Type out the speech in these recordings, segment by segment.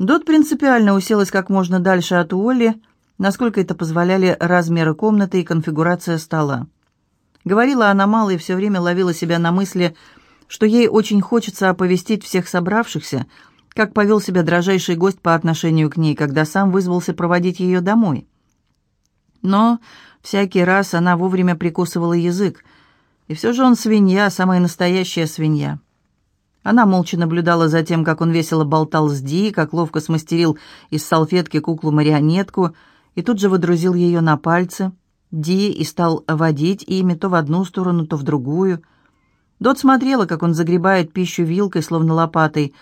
Дот принципиально уселась как можно дальше от Уолли, насколько это позволяли размеры комнаты и конфигурация стола. Говорила она мало и все время ловила себя на мысли, что ей очень хочется оповестить всех собравшихся, как повел себя дрожайший гость по отношению к ней, когда сам вызвался проводить ее домой. Но всякий раз она вовремя прикусывала язык, и все же он свинья, самая настоящая свинья. Она молча наблюдала за тем, как он весело болтал с Ди, как ловко смастерил из салфетки куклу-марионетку и тут же водрузил ее на пальцы. Ди и стал водить ими то в одну сторону, то в другую. Дот смотрела, как он загребает пищу вилкой, словно лопатой,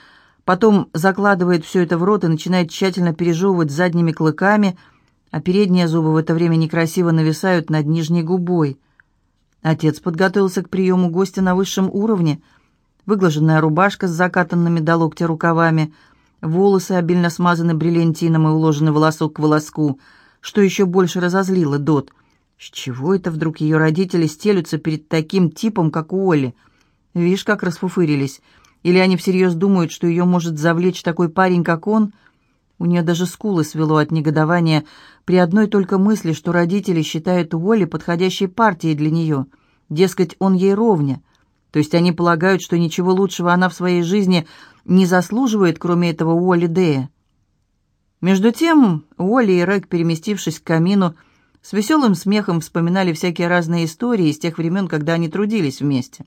потом закладывает все это в рот и начинает тщательно пережевывать задними клыками, а передние зубы в это время некрасиво нависают над нижней губой. Отец подготовился к приему гостя на высшем уровне — выглаженная рубашка с закатанными до локтя рукавами, волосы обильно смазаны бриллиантином и уложены волосок к волоску, что еще больше разозлило Дот. С чего это вдруг ее родители стелются перед таким типом, как у Оли? Видишь, как расфуфырились. Или они всерьез думают, что ее может завлечь такой парень, как он? У нее даже скулы свело от негодования при одной только мысли, что родители считают Уолли подходящей партией для нее. Дескать, он ей ровня. То есть они полагают, что ничего лучшего она в своей жизни не заслуживает, кроме этого Уолли Дея. Между тем Уолли и Рэг, переместившись к камину, с веселым смехом вспоминали всякие разные истории из тех времен, когда они трудились вместе.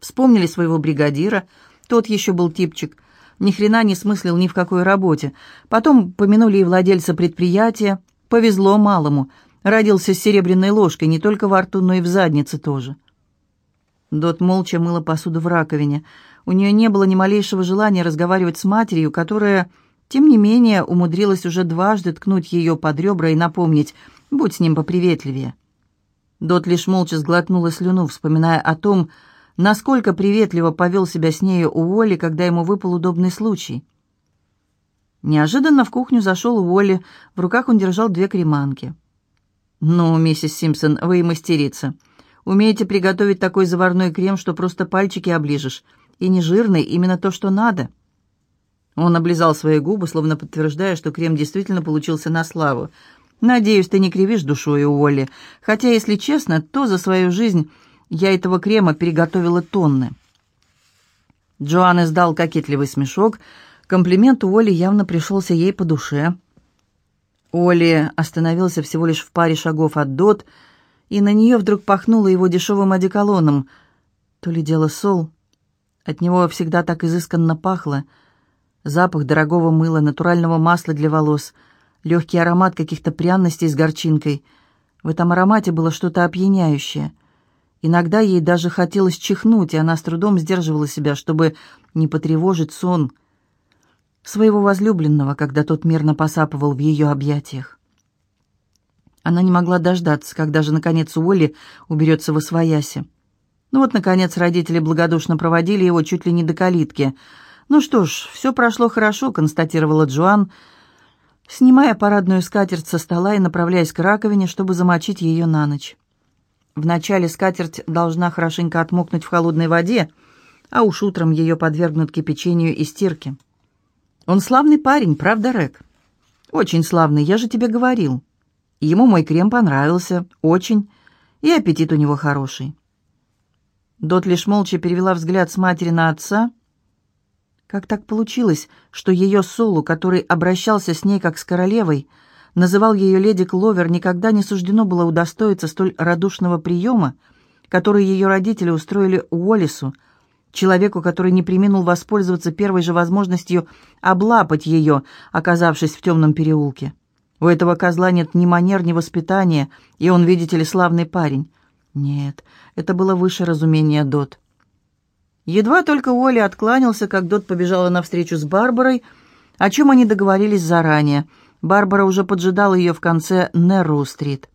Вспомнили своего бригадира, тот еще был типчик, ни хрена не смыслил ни в какой работе. Потом помянули и владельца предприятия, повезло малому, родился с серебряной ложкой не только во рту, но и в заднице тоже. Дот молча мыла посуду в раковине. У нее не было ни малейшего желания разговаривать с матерью, которая, тем не менее, умудрилась уже дважды ткнуть ее под ребра и напомнить «будь с ним поприветливее». Дот лишь молча сглотнула слюну, вспоминая о том, насколько приветливо повел себя с нею Уолли, когда ему выпал удобный случай. Неожиданно в кухню зашел Уолли, в руках он держал две креманки. «Ну, миссис Симпсон, вы и мастерица. Умеете приготовить такой заварной крем, что просто пальчики оближешь. И не жирный, именно то, что надо». Он облизал свои губы, словно подтверждая, что крем действительно получился на славу. «Надеюсь, ты не кривишь душой, Уолли. Хотя, если честно, то за свою жизнь я этого крема переготовила тонны». Джоан издал кокетливый смешок. Комплимент Уолли явно пришелся ей по душе. Уолли остановился всего лишь в паре шагов от Дот, и на нее вдруг пахнуло его дешевым одеколоном. То ли дело сол. От него всегда так изысканно пахло. Запах дорогого мыла, натурального масла для волос, легкий аромат каких-то пряностей с горчинкой. В этом аромате было что-то опьяняющее. Иногда ей даже хотелось чихнуть, и она с трудом сдерживала себя, чтобы не потревожить сон своего возлюбленного, когда тот мирно посапывал в ее объятиях. Она не могла дождаться, когда же, наконец, Уолли уберется в освояси. Ну вот, наконец, родители благодушно проводили его чуть ли не до калитки. «Ну что ж, все прошло хорошо», — констатировала Джоан, снимая парадную скатерть со стола и направляясь к раковине, чтобы замочить ее на ночь. Вначале скатерть должна хорошенько отмокнуть в холодной воде, а уж утром ее подвергнут кипячению и стирке. «Он славный парень, правда, Рек?» «Очень славный, я же тебе говорил». Ему мой крем понравился, очень, и аппетит у него хороший. Дот лишь молча перевела взгляд с матери на отца. Как так получилось, что ее Солу, который обращался с ней как с королевой, называл ее леди Кловер, никогда не суждено было удостоиться столь радушного приема, который ее родители устроили Уоллису, человеку, который не приминул воспользоваться первой же возможностью облапать ее, оказавшись в темном переулке. У этого козла нет ни манер, ни воспитания, и он, видите ли, славный парень. Нет, это было выше разумения Дот. Едва только Уолли откланялся, как Дот побежала навстречу с Барбарой, о чем они договорились заранее. Барбара уже поджидала ее в конце Нерроу-стрит.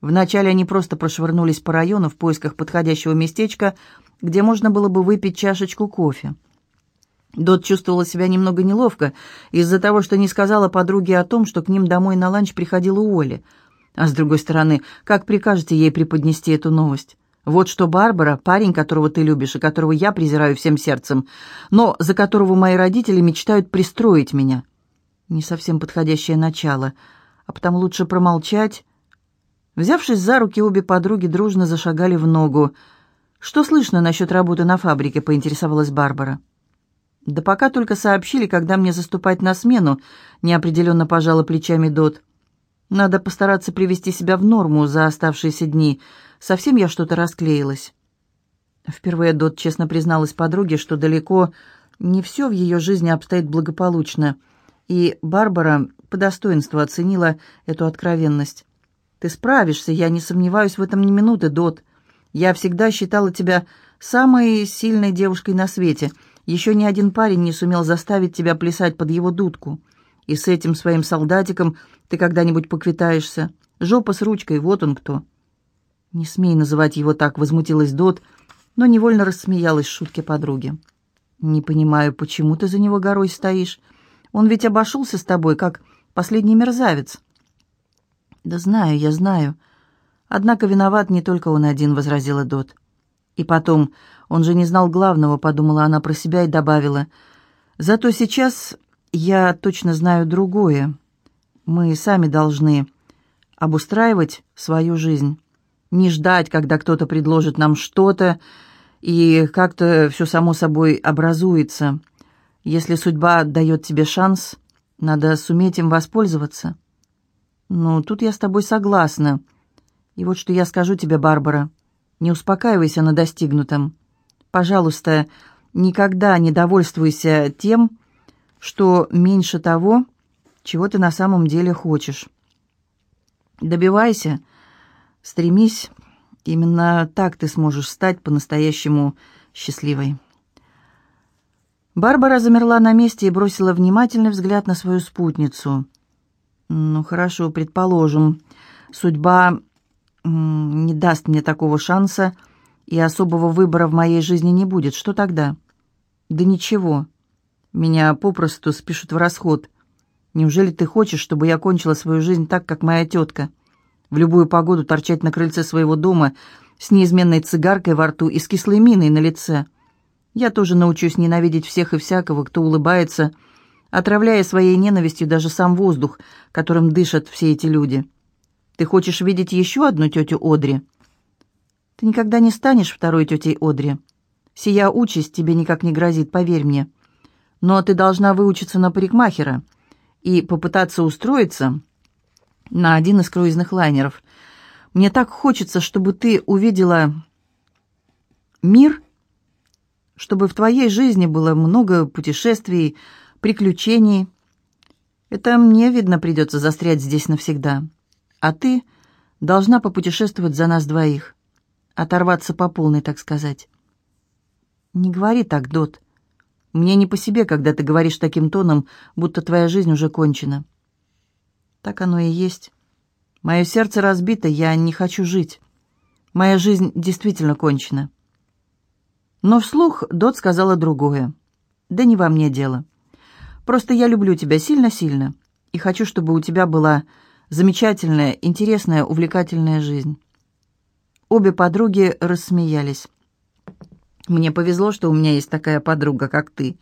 Вначале они просто прошвырнулись по району в поисках подходящего местечка, где можно было бы выпить чашечку кофе. Дот чувствовала себя немного неловко из-за того, что не сказала подруге о том, что к ним домой на ланч приходила Оля. А с другой стороны, как прикажете ей преподнести эту новость? Вот что Барбара, парень, которого ты любишь и которого я презираю всем сердцем, но за которого мои родители мечтают пристроить меня. Не совсем подходящее начало, а потому лучше промолчать. Взявшись за руки, обе подруги дружно зашагали в ногу. «Что слышно насчет работы на фабрике?» — поинтересовалась Барбара. «Да пока только сообщили, когда мне заступать на смену», — неопределенно пожала плечами Дот. «Надо постараться привести себя в норму за оставшиеся дни. Совсем я что-то расклеилась». Впервые Дот честно призналась подруге, что далеко не все в ее жизни обстоит благополучно, и Барбара по достоинству оценила эту откровенность. «Ты справишься, я не сомневаюсь в этом ни минуты, Дот. Я всегда считала тебя самой сильной девушкой на свете», еще ни один парень не сумел заставить тебя плясать под его дудку. И с этим своим солдатиком ты когда-нибудь поквитаешься. Жопа с ручкой, вот он кто». «Не смей называть его так», — возмутилась Дот, но невольно рассмеялась шутке подруги. «Не понимаю, почему ты за него горой стоишь? Он ведь обошелся с тобой, как последний мерзавец». «Да знаю, я знаю. Однако виноват не только он один», — возразила Дот. «И потом, он же не знал главного», — подумала она про себя и добавила. «Зато сейчас я точно знаю другое. Мы сами должны обустраивать свою жизнь, не ждать, когда кто-то предложит нам что-то, и как-то все само собой образуется. Если судьба дает тебе шанс, надо суметь им воспользоваться». «Ну, тут я с тобой согласна. И вот что я скажу тебе, Барбара. Не успокаивайся на достигнутом. Пожалуйста, никогда не довольствуйся тем, что меньше того, чего ты на самом деле хочешь. Добивайся, стремись, именно так ты сможешь стать по-настоящему счастливой. Барбара замерла на месте и бросила внимательный взгляд на свою спутницу. «Ну, хорошо, предположим, судьба не даст мне такого шанса, — и особого выбора в моей жизни не будет, что тогда? Да ничего. Меня попросту спишут в расход. Неужели ты хочешь, чтобы я кончила свою жизнь так, как моя тетка? В любую погоду торчать на крыльце своего дома с неизменной цигаркой во рту и с кислой миной на лице. Я тоже научусь ненавидеть всех и всякого, кто улыбается, отравляя своей ненавистью даже сам воздух, которым дышат все эти люди. Ты хочешь видеть еще одну тетю Одри?» Ты никогда не станешь второй тетей Одри. Сия участь тебе никак не грозит, поверь мне. Но ты должна выучиться на парикмахера и попытаться устроиться на один из круизных лайнеров. Мне так хочется, чтобы ты увидела мир, чтобы в твоей жизни было много путешествий, приключений. Это мне, видно, придется застрять здесь навсегда. А ты должна попутешествовать за нас двоих оторваться по полной, так сказать. «Не говори так, Дот. Мне не по себе, когда ты говоришь таким тоном, будто твоя жизнь уже кончена». «Так оно и есть. Мое сердце разбито, я не хочу жить. Моя жизнь действительно кончена». Но вслух Дот сказала другое. «Да не во мне дело. Просто я люблю тебя сильно-сильно и хочу, чтобы у тебя была замечательная, интересная, увлекательная жизнь». Обе подруги рассмеялись. «Мне повезло, что у меня есть такая подруга, как ты.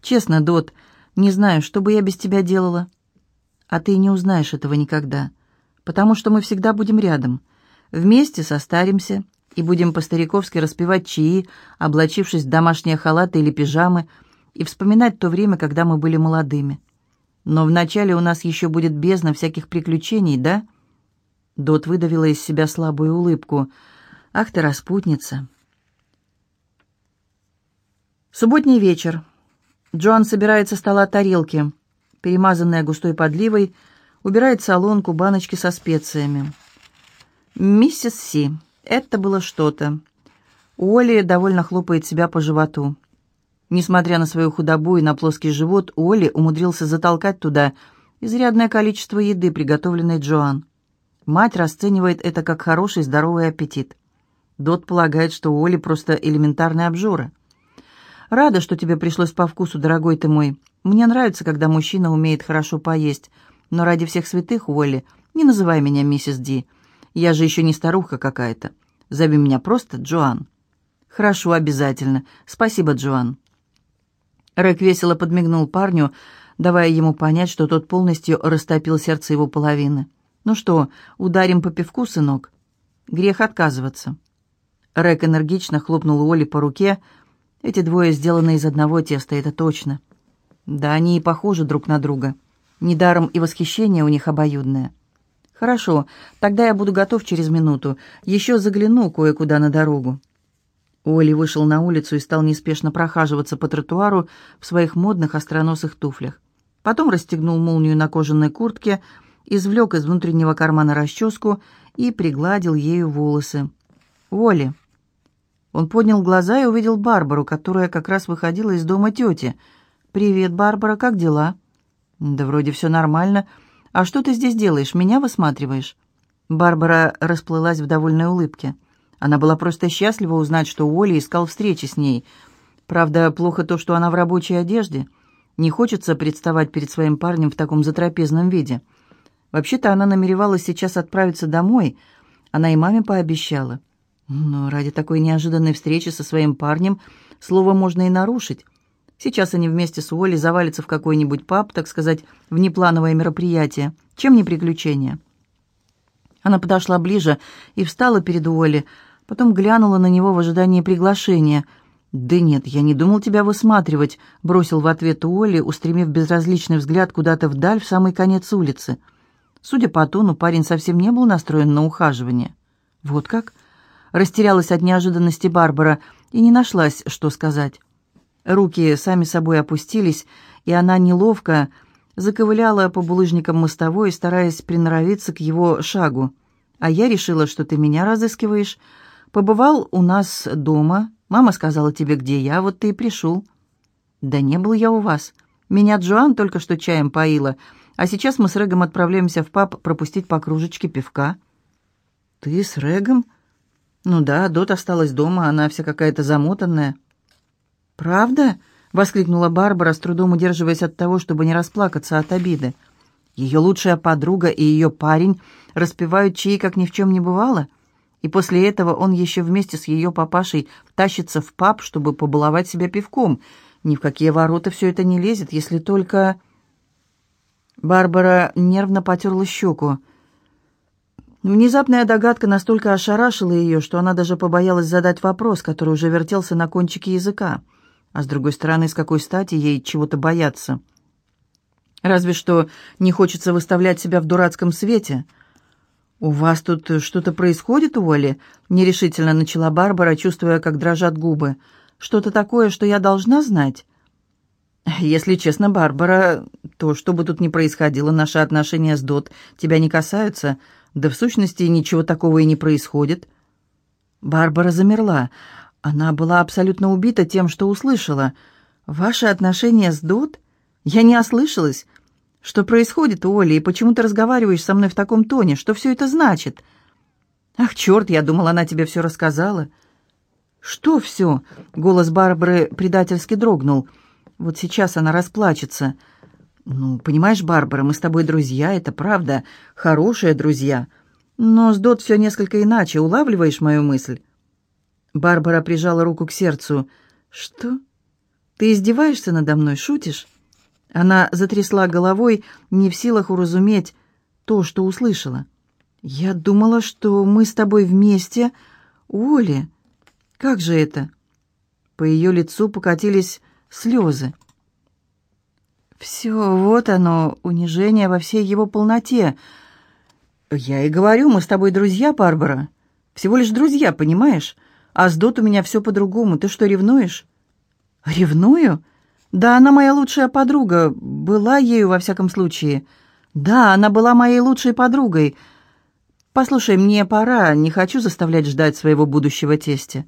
Честно, Дот, не знаю, что бы я без тебя делала. А ты не узнаешь этого никогда, потому что мы всегда будем рядом. Вместе состаримся и будем по-стариковски распевать чаи, облачившись в домашние халаты или пижамы, и вспоминать то время, когда мы были молодыми. Но вначале у нас еще будет бездна всяких приключений, да?» Дот выдавила из себя слабую улыбку. «Ах ты, распутница!» Субботний вечер. Джоан собирает со стола тарелки, перемазанные густой подливой, убирает солонку, баночки со специями. «Миссис Си, это было что-то». Уолли довольно хлопает себя по животу. Несмотря на свою худобу и на плоский живот, Уолли умудрился затолкать туда изрядное количество еды, приготовленной Джоан. Мать расценивает это как хороший здоровый аппетит. Дот полагает, что у Оли просто элементарная обжора. «Рада, что тебе пришлось по вкусу, дорогой ты мой. Мне нравится, когда мужчина умеет хорошо поесть. Но ради всех святых, Уолли, не называй меня миссис Ди. Я же еще не старуха какая-то. Зови меня просто Джоан». «Хорошо, обязательно. Спасибо, Джоан». Рэк весело подмигнул парню, давая ему понять, что тот полностью растопил сердце его половины. «Ну что, ударим по пивку, сынок?» «Грех отказываться». Рэк энергично хлопнул Оли по руке. «Эти двое сделаны из одного теста, это точно». «Да, они и похожи друг на друга. Недаром и восхищение у них обоюдное». «Хорошо, тогда я буду готов через минуту. Еще загляну кое-куда на дорогу». Оли вышел на улицу и стал неспешно прохаживаться по тротуару в своих модных остроносых туфлях. Потом расстегнул молнию на кожаной куртке, извлек из внутреннего кармана расческу и пригладил ею волосы. «Оли!» Он поднял глаза и увидел Барбару, которая как раз выходила из дома тети. «Привет, Барбара, как дела?» «Да вроде все нормально. А что ты здесь делаешь? Меня высматриваешь?» Барбара расплылась в довольной улыбке. Она была просто счастлива узнать, что Уолли искал встречи с ней. Правда, плохо то, что она в рабочей одежде. Не хочется представать перед своим парнем в таком затрапезном виде. Вообще-то она намеревалась сейчас отправиться домой. Она и маме пообещала. Но ради такой неожиданной встречи со своим парнем слово можно и нарушить. Сейчас они вместе с Уолли завалятся в какой-нибудь паб, так сказать, в неплановое мероприятие. Чем не приключение? Она подошла ближе и встала перед Уолли, Потом глянула на него в ожидании приглашения. «Да нет, я не думал тебя высматривать», — бросил в ответ Уолли, устремив безразличный взгляд куда-то вдаль, в самый конец улицы. Судя по тону, парень совсем не был настроен на ухаживание. «Вот как?» Растерялась от неожиданности Барбара и не нашлась, что сказать. Руки сами собой опустились, и она неловко заковыляла по булыжникам мостовой, стараясь приноровиться к его шагу. «А я решила, что ты меня разыскиваешь», Побывал у нас дома. Мама сказала тебе, где я, вот ты и пришел». «Да не был я у вас. Меня Джоан только что чаем поила, а сейчас мы с Регом отправляемся в паб пропустить по кружечке пивка». «Ты с Регом?» «Ну да, Дот осталась дома, она вся какая-то замотанная». «Правда?» — воскликнула Барбара, с трудом удерживаясь от того, чтобы не расплакаться от обиды. Ее лучшая подруга и ее парень распевают чаи, как ни в чем не бывало — и после этого он еще вместе с ее папашей тащится в паб, чтобы побаловать себя пивком. Ни в какие ворота все это не лезет, если только... Барбара нервно потерла щеку. Внезапная догадка настолько ошарашила ее, что она даже побоялась задать вопрос, который уже вертелся на кончике языка. А с другой стороны, с какой стати ей чего-то бояться? Разве что не хочется выставлять себя в дурацком свете — «У вас тут что-то происходит, Уолли?» — нерешительно начала Барбара, чувствуя, как дрожат губы. «Что-то такое, что я должна знать?» «Если честно, Барбара, то, что бы тут ни происходило, наши отношения с Дот тебя не касаются, да в сущности ничего такого и не происходит». Барбара замерла. Она была абсолютно убита тем, что услышала. «Ваши отношения с Дот? Я не ослышалась. «Что происходит, Оля, и почему ты разговариваешь со мной в таком тоне? Что все это значит?» «Ах, черт, я думала, она тебе все рассказала». «Что все?» — голос Барбары предательски дрогнул. «Вот сейчас она расплачется». «Ну, понимаешь, Барбара, мы с тобой друзья, это правда, хорошие друзья. Но с Дот все несколько иначе, улавливаешь мою мысль?» Барбара прижала руку к сердцу. «Что? Ты издеваешься надо мной, шутишь?» Она затрясла головой, не в силах уразуметь то, что услышала. «Я думала, что мы с тобой вместе. Оля, как же это?» По ее лицу покатились слезы. «Все, вот оно, унижение во всей его полноте. Я и говорю, мы с тобой друзья, Барбара. Всего лишь друзья, понимаешь? А с Дот у меня все по-другому. Ты что, ревнуешь?» «Ревную?» Да, она моя лучшая подруга, была ею во всяком случае. Да, она была моей лучшей подругой. Послушай, мне пора, не хочу заставлять ждать своего будущего тестя.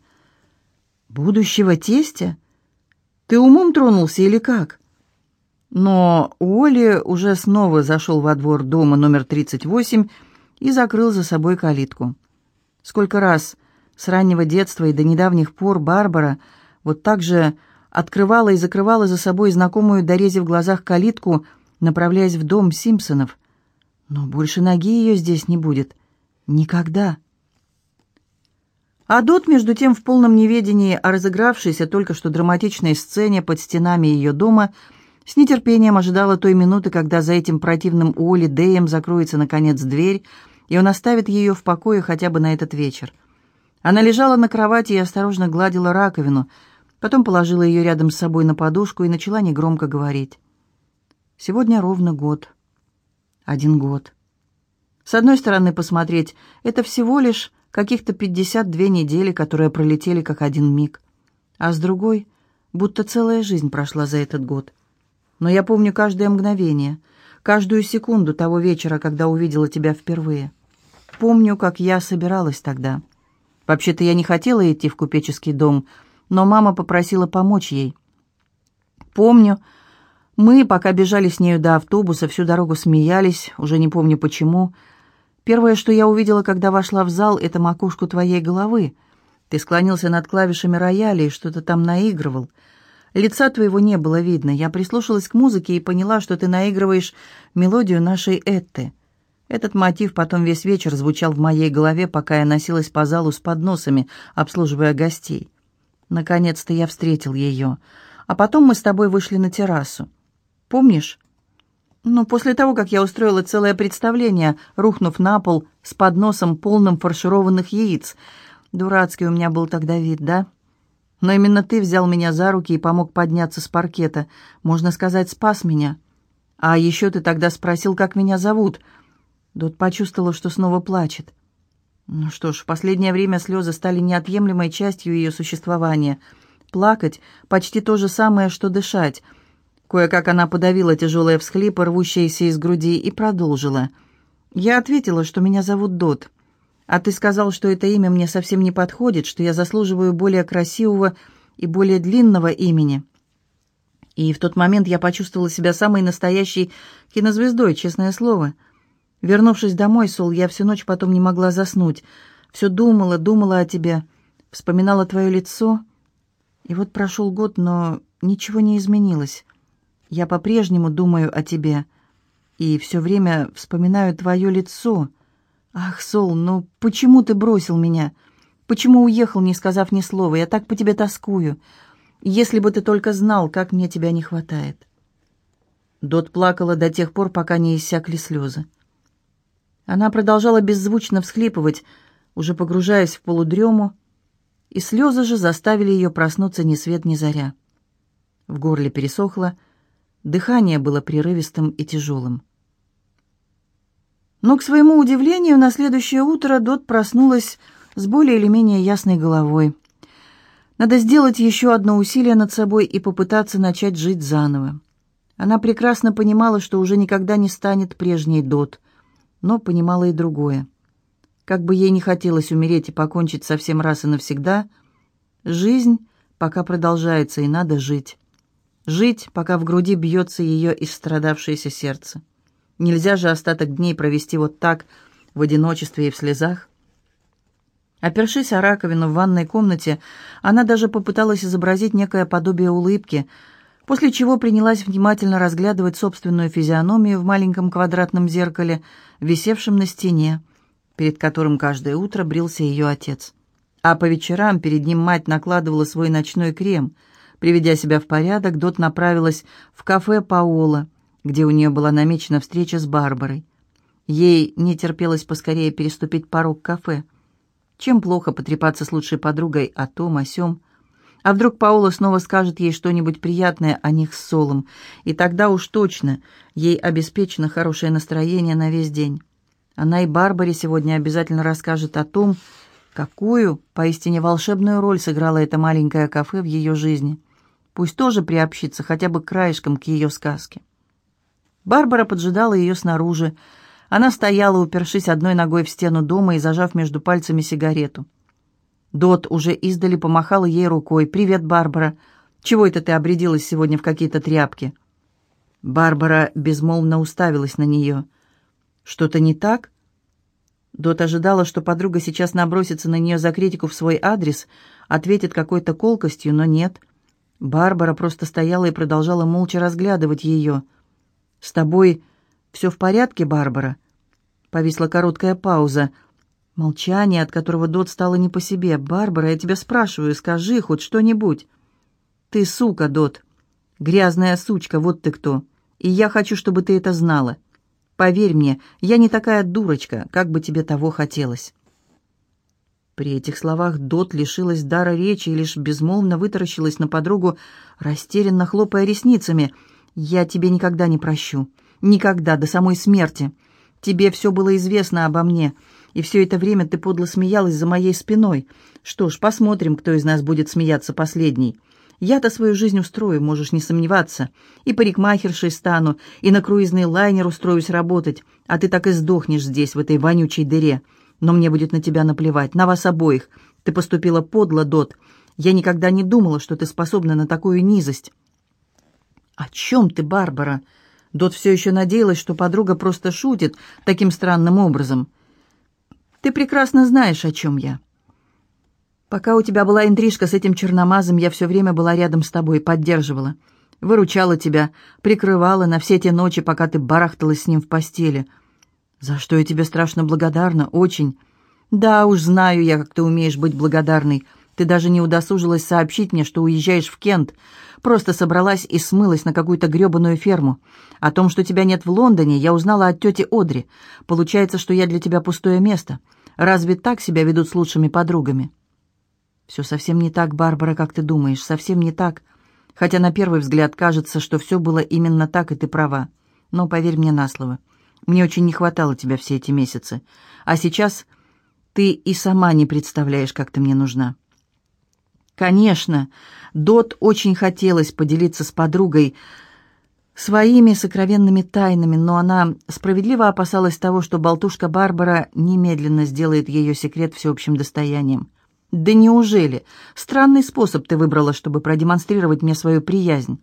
Будущего тестя? Ты умом тронулся или как? Но Уолли уже снова зашел во двор дома номер 38 и закрыл за собой калитку. Сколько раз с раннего детства и до недавних пор Барбара вот так же открывала и закрывала за собой знакомую дорезе в глазах калитку, направляясь в дом Симпсонов. Но больше ноги ее здесь не будет. Никогда. А Дот, между тем, в полном неведении о разыгравшейся только что драматичной сцене под стенами ее дома, с нетерпением ожидала той минуты, когда за этим противным Уолли Дэем закроется, наконец, дверь, и он оставит ее в покое хотя бы на этот вечер. Она лежала на кровати и осторожно гладила раковину, потом положила ее рядом с собой на подушку и начала негромко говорить. «Сегодня ровно год. Один год. С одной стороны, посмотреть, это всего лишь каких-то 52 недели, которые пролетели как один миг. А с другой, будто целая жизнь прошла за этот год. Но я помню каждое мгновение, каждую секунду того вечера, когда увидела тебя впервые. Помню, как я собиралась тогда. Вообще-то я не хотела идти в купеческий дом, но мама попросила помочь ей. Помню, мы, пока бежали с нею до автобуса, всю дорогу смеялись, уже не помню почему, Первое, что я увидела, когда вошла в зал, это макушку твоей головы. Ты склонился над клавишами рояля и что-то там наигрывал. Лица твоего не было видно. Я прислушалась к музыке и поняла, что ты наигрываешь мелодию нашей Этты. Этот мотив потом весь вечер звучал в моей голове, пока я носилась по залу с подносами, обслуживая гостей. Наконец-то я встретил ее. А потом мы с тобой вышли на террасу. Помнишь? Но после того, как я устроила целое представление, рухнув на пол с подносом, полным фаршированных яиц. Дурацкий у меня был тогда вид, да? Но именно ты взял меня за руки и помог подняться с паркета. Можно сказать, спас меня. А еще ты тогда спросил, как меня зовут. Дот почувствовала, что снова плачет. Ну что ж, в последнее время слезы стали неотъемлемой частью ее существования. Плакать — почти то же самое, что дышать — Кое-как она подавила тяжелые всхлипы, рвущиеся из груди, и продолжила. «Я ответила, что меня зовут Дот. А ты сказал, что это имя мне совсем не подходит, что я заслуживаю более красивого и более длинного имени». И в тот момент я почувствовала себя самой настоящей кинозвездой, честное слово. Вернувшись домой, Сол, я всю ночь потом не могла заснуть. Все думала, думала о тебе, вспоминала твое лицо. И вот прошел год, но ничего не изменилось. Я по-прежнему думаю о тебе и все время вспоминаю твое лицо. Ах, Сол, ну почему ты бросил меня? Почему уехал, не сказав ни слова? Я так по тебе тоскую. Если бы ты только знал, как мне тебя не хватает». Дот плакала до тех пор, пока не иссякли слезы. Она продолжала беззвучно всхлипывать, уже погружаясь в полудрему, и слезы же заставили ее проснуться ни свет ни заря. В горле пересохло, Дыхание было прерывистым и тяжелым. Но, к своему удивлению, на следующее утро Дот проснулась с более или менее ясной головой. Надо сделать еще одно усилие над собой и попытаться начать жить заново. Она прекрасно понимала, что уже никогда не станет прежней Дот, но понимала и другое. Как бы ей не хотелось умереть и покончить совсем раз и навсегда, жизнь пока продолжается, и надо жить. Жить, пока в груди бьется ее истрадавшееся сердце. Нельзя же остаток дней провести вот так, в одиночестве и в слезах. Опершись о раковину в ванной комнате, она даже попыталась изобразить некое подобие улыбки, после чего принялась внимательно разглядывать собственную физиономию в маленьком квадратном зеркале, висевшем на стене, перед которым каждое утро брился ее отец. А по вечерам перед ним мать накладывала свой ночной крем — Приведя себя в порядок, Дот направилась в кафе Паола, где у нее была намечена встреча с Барбарой. Ей не терпелось поскорее переступить порог кафе. Чем плохо потрепаться с лучшей подругой о том, о сём. А вдруг Паула снова скажет ей что-нибудь приятное о них с Солом, и тогда уж точно ей обеспечено хорошее настроение на весь день. Она и Барбаре сегодня обязательно расскажет о том, какую, поистине волшебную роль сыграло это маленькое кафе в ее жизни. Пусть тоже приобщится хотя бы краешком к ее сказке. Барбара поджидала ее снаружи. Она стояла, упершись одной ногой в стену дома и зажав между пальцами сигарету. Дот уже издали помахала ей рукой. «Привет, Барбара. Чего это ты обрядилась сегодня в какие-то тряпки?» Барбара безмолвно уставилась на нее. «Что-то не так?» Дот ожидала, что подруга сейчас набросится на нее за критику в свой адрес, ответит какой-то колкостью, но нет — Барбара просто стояла и продолжала молча разглядывать ее. «С тобой все в порядке, Барбара?» Повисла короткая пауза. Молчание, от которого Дот стало не по себе. «Барбара, я тебя спрашиваю, скажи хоть что-нибудь». «Ты сука, Дот. Грязная сучка, вот ты кто. И я хочу, чтобы ты это знала. Поверь мне, я не такая дурочка, как бы тебе того хотелось». При этих словах Дот лишилась дара речи и лишь безмолвно вытаращилась на подругу, растерянно хлопая ресницами. «Я тебе никогда не прощу. Никогда, до самой смерти. Тебе все было известно обо мне, и все это время ты подло смеялась за моей спиной. Что ж, посмотрим, кто из нас будет смеяться последний. Я-то свою жизнь устрою, можешь не сомневаться. И парикмахершей стану, и на круизный лайнер устроюсь работать, а ты так и сдохнешь здесь, в этой вонючей дыре. Но мне будет на тебя наплевать, на вас обоих. Ты поступила подло, Дот. Я никогда не думала, что ты способна на такую низость». «О чем ты, Барбара?» Дот все еще надеялась, что подруга просто шутит таким странным образом. «Ты прекрасно знаешь, о чем я. Пока у тебя была интрижка с этим черномазом, я все время была рядом с тобой, поддерживала, выручала тебя, прикрывала на все те ночи, пока ты барахталась с ним в постели. За что я тебе страшно благодарна, очень. Да уж знаю я, как ты умеешь быть благодарной. Ты даже не удосужилась сообщить мне, что уезжаешь в Кент. Просто собралась и смылась на какую-то гребаную ферму. О том, что тебя нет в Лондоне, я узнала от тети Одри. Получается, что я для тебя пустое место. Разве так себя ведут с лучшими подругами?» «Все совсем не так, Барбара, как ты думаешь, совсем не так. Хотя на первый взгляд кажется, что все было именно так, и ты права. Но поверь мне на слово». Мне очень не хватало тебя все эти месяцы. А сейчас ты и сама не представляешь, как ты мне нужна». Конечно, Дот очень хотелось поделиться с подругой своими сокровенными тайнами, но она справедливо опасалась того, что болтушка Барбара немедленно сделает ее секрет всеобщим достоянием. «Да неужели? Странный способ ты выбрала, чтобы продемонстрировать мне свою приязнь».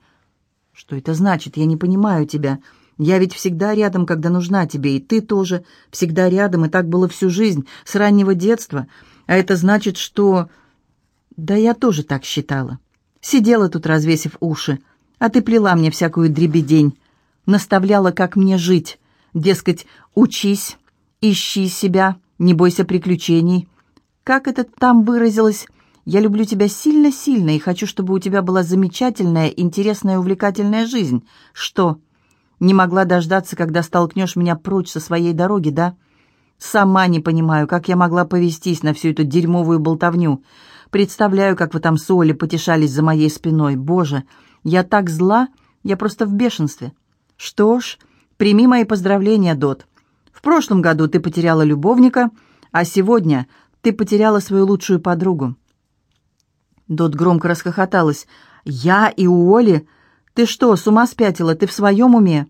«Что это значит? Я не понимаю тебя», я ведь всегда рядом, когда нужна тебе, и ты тоже всегда рядом, и так было всю жизнь, с раннего детства. А это значит, что... Да я тоже так считала. Сидела тут, развесив уши, а ты плела мне всякую дребедень, наставляла, как мне жить. Дескать, учись, ищи себя, не бойся приключений. Как это там выразилось? Я люблю тебя сильно-сильно и хочу, чтобы у тебя была замечательная, интересная, увлекательная жизнь. Что? Не могла дождаться, когда столкнешь меня прочь со своей дороги, да? Сама не понимаю, как я могла повестись на всю эту дерьмовую болтовню. Представляю, как вы там с Олей потешались за моей спиной. Боже, я так зла, я просто в бешенстве. Что ж, прими мои поздравления, Дот. В прошлом году ты потеряла любовника, а сегодня ты потеряла свою лучшую подругу. Дот громко расхохоталась. «Я и Уолли? Ты что, с ума спятила? Ты в своем уме?»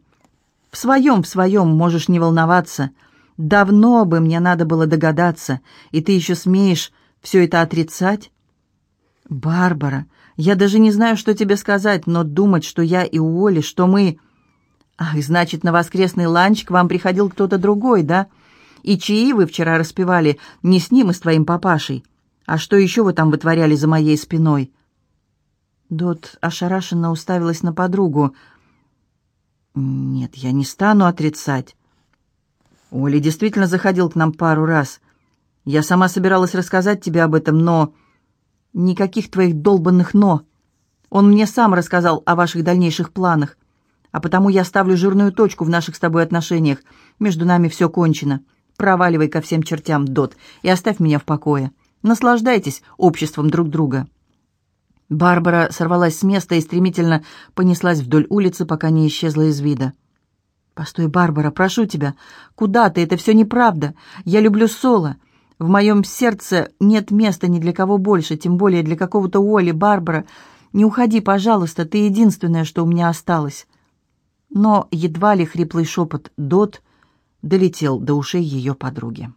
«В своем, в своем, можешь не волноваться. Давно бы мне надо было догадаться, и ты еще смеешь все это отрицать?» «Барбара, я даже не знаю, что тебе сказать, но думать, что я и Уолли, что мы...» «Ах, значит, на воскресный ланч к вам приходил кто-то другой, да? И чаи вы вчера распевали не с ним и с твоим папашей. А что еще вы там вытворяли за моей спиной?» Дот ошарашенно уставилась на подругу. «Нет, я не стану отрицать. Оля действительно заходил к нам пару раз. Я сама собиралась рассказать тебе об этом, но... Никаких твоих долбанных «но». Он мне сам рассказал о ваших дальнейших планах. А потому я ставлю жирную точку в наших с тобой отношениях. Между нами все кончено. Проваливай ко всем чертям, Дот, и оставь меня в покое. Наслаждайтесь обществом друг друга». Барбара сорвалась с места и стремительно понеслась вдоль улицы, пока не исчезла из вида. «Постой, Барбара, прошу тебя. Куда ты? Это все неправда. Я люблю Соло. В моем сердце нет места ни для кого больше, тем более для какого-то Уолли. Барбара, не уходи, пожалуйста, ты единственное, что у меня осталось». Но едва ли хриплый шепот «Дот» долетел до ушей ее подруги.